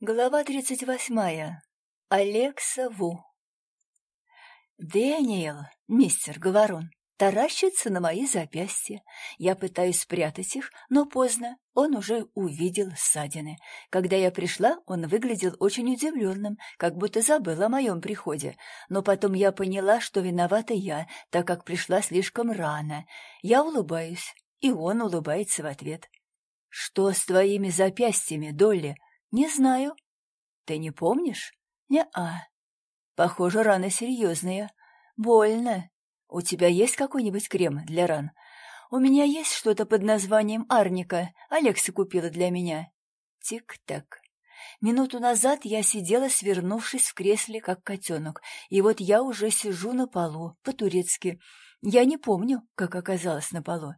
Глава тридцать восьмая. Алекса Ву. Дэниел, мистер Говорон, таращится на мои запястья. Я пытаюсь спрятать их, но поздно. Он уже увидел ссадины. Когда я пришла, он выглядел очень удивленным, как будто забыл о моем приходе. Но потом я поняла, что виновата я, так как пришла слишком рано. Я улыбаюсь, и он улыбается в ответ. «Что с твоими запястьями, Долли?» «Не знаю». «Ты не помнишь?» «Не-а». «Похоже, раны серьезные. Больно. У тебя есть какой-нибудь крем для ран?» «У меня есть что-то под названием арника. Алекса купила для меня». Тик-так. Минуту назад я сидела, свернувшись в кресле, как котенок, и вот я уже сижу на полу, по-турецки. Я не помню, как оказалась на полу.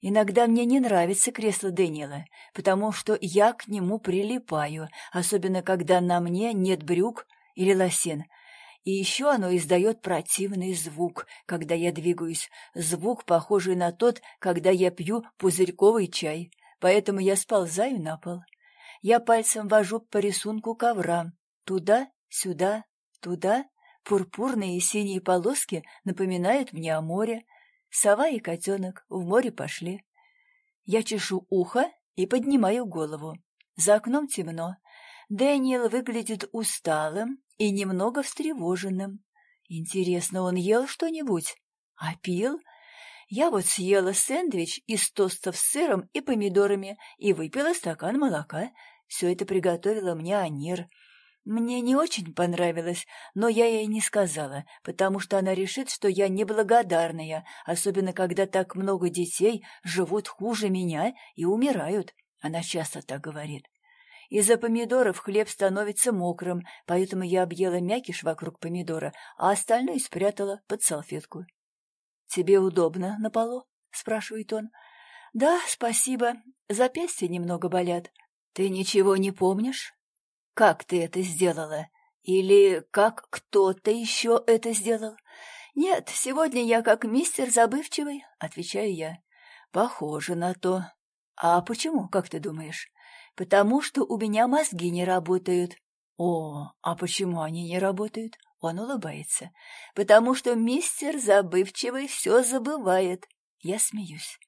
Иногда мне не нравится кресло Дэниела, потому что я к нему прилипаю, особенно когда на мне нет брюк или лосин. И еще оно издает противный звук, когда я двигаюсь, звук, похожий на тот, когда я пью пузырьковый чай, поэтому я сползаю на пол. Я пальцем вожу по рисунку ковра, туда, сюда, туда. Пурпурные и синие полоски напоминают мне о море, Сова и котенок в море пошли. Я чешу ухо и поднимаю голову. За окном темно. Дэниел выглядит усталым и немного встревоженным. Интересно, он ел что-нибудь? А пил? Я вот съела сэндвич из тостов с сыром и помидорами и выпила стакан молока. Все это приготовила мне Анир. Мне не очень понравилось, но я ей не сказала, потому что она решит, что я неблагодарная, особенно когда так много детей живут хуже меня и умирают. Она часто так говорит. Из-за помидоров хлеб становится мокрым, поэтому я объела мякиш вокруг помидора, а остальное спрятала под салфетку. «Тебе удобно на полу?» — спрашивает он. «Да, спасибо. Запястья немного болят. Ты ничего не помнишь?» Как ты это сделала? Или как кто-то еще это сделал? Нет, сегодня я как мистер забывчивый, отвечаю я. Похоже на то. А почему, как ты думаешь? Потому что у меня мозги не работают. О, а почему они не работают? Он улыбается. Потому что мистер забывчивый все забывает. Я смеюсь.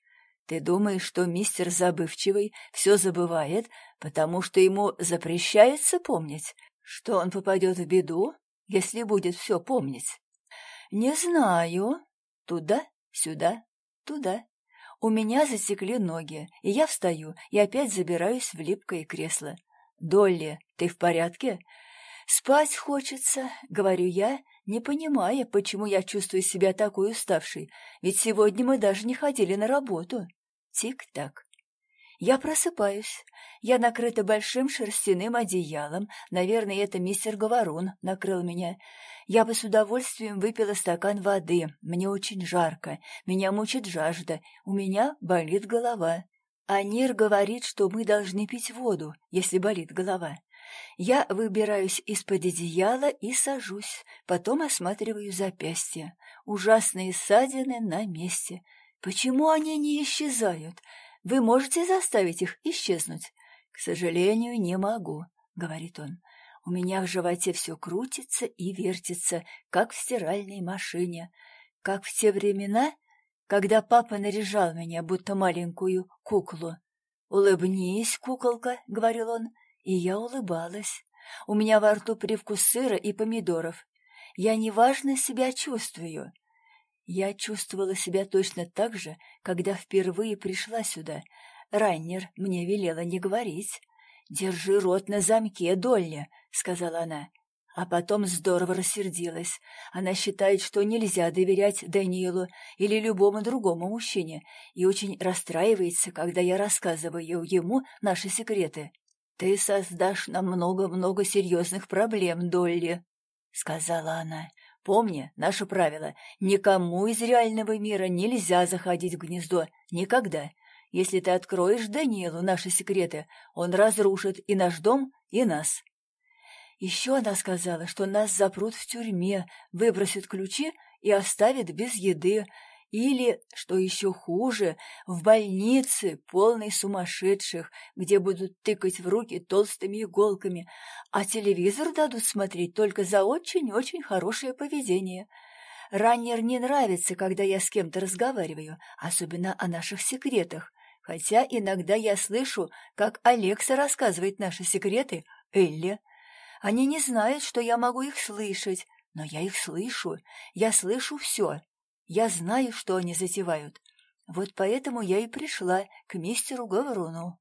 Ты думаешь, что мистер Забывчивый все забывает, потому что ему запрещается помнить, что он попадет в беду, если будет все помнить? Не знаю. Туда, сюда, туда. У меня затекли ноги, и я встаю и опять забираюсь в липкое кресло. «Долли, ты в порядке?» «Спать хочется», — говорю я, не понимая, почему я чувствую себя такой уставшей, ведь сегодня мы даже не ходили на работу. Тик-так. Я просыпаюсь. Я накрыта большим шерстяным одеялом. Наверное, это мистер Говорун накрыл меня. Я бы с удовольствием выпила стакан воды. Мне очень жарко. Меня мучит жажда. У меня болит голова. Анир говорит, что мы должны пить воду, если болит голова. Я выбираюсь из-под одеяла и сажусь, потом осматриваю запястья. Ужасные ссадины на месте. Почему они не исчезают? Вы можете заставить их исчезнуть? К сожалению, не могу, говорит он. У меня в животе все крутится и вертится, как в стиральной машине, как в те времена, когда папа наряжал меня, будто маленькую куклу. «Улыбнись, куколка», — говорил он, и я улыбалась. У меня во рту привкус сыра и помидоров. Я неважно себя чувствую. Я чувствовала себя точно так же, когда впервые пришла сюда. Райнер мне велела не говорить. «Держи рот на замке, Долли», — сказала она. А потом здорово рассердилась. Она считает, что нельзя доверять Даниилу или любому другому мужчине, и очень расстраивается, когда я рассказываю ему наши секреты. «Ты создашь нам много-много серьезных проблем, Долли», — сказала она. Помни наше правило. Никому из реального мира нельзя заходить в гнездо. Никогда. Если ты откроешь Даниэлу наши секреты, он разрушит и наш дом, и нас. Еще она сказала, что нас запрут в тюрьме, выбросят ключи и оставят без еды. Или, что еще хуже, в больнице, полной сумасшедших, где будут тыкать в руки толстыми иголками, а телевизор дадут смотреть только за очень-очень хорошее поведение. Раннер не нравится, когда я с кем-то разговариваю, особенно о наших секретах, хотя иногда я слышу, как Алекса рассказывает наши секреты Элле. Они не знают, что я могу их слышать, но я их слышу, я слышу все. Я знаю, что они затевают. Вот поэтому я и пришла к мистеру Гаврону.